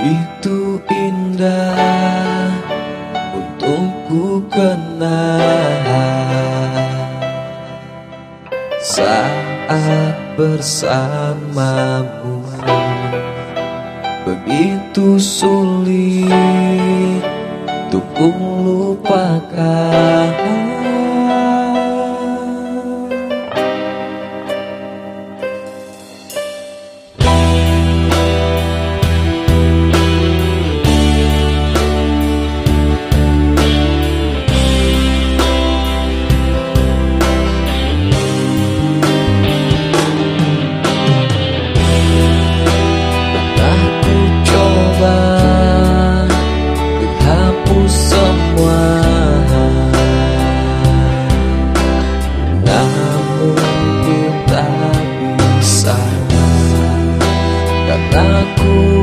Begitu indah untuk ku kenal Saat bersamamu Begitu sulit untuk lupakan aku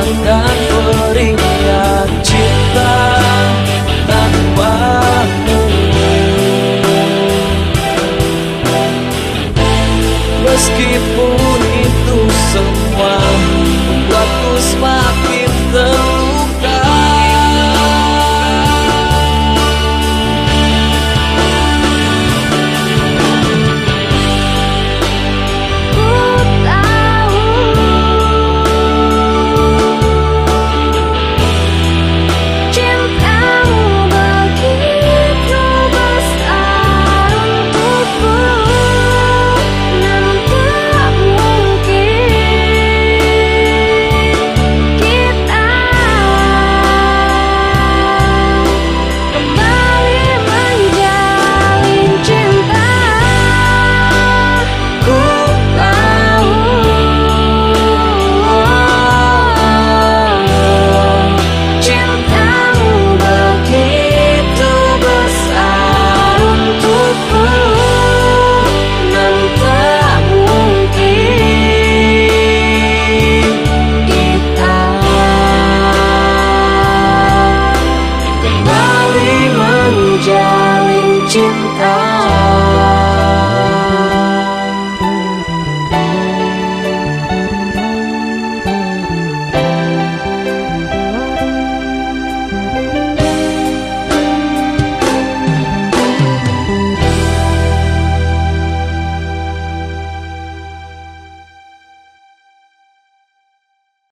等等。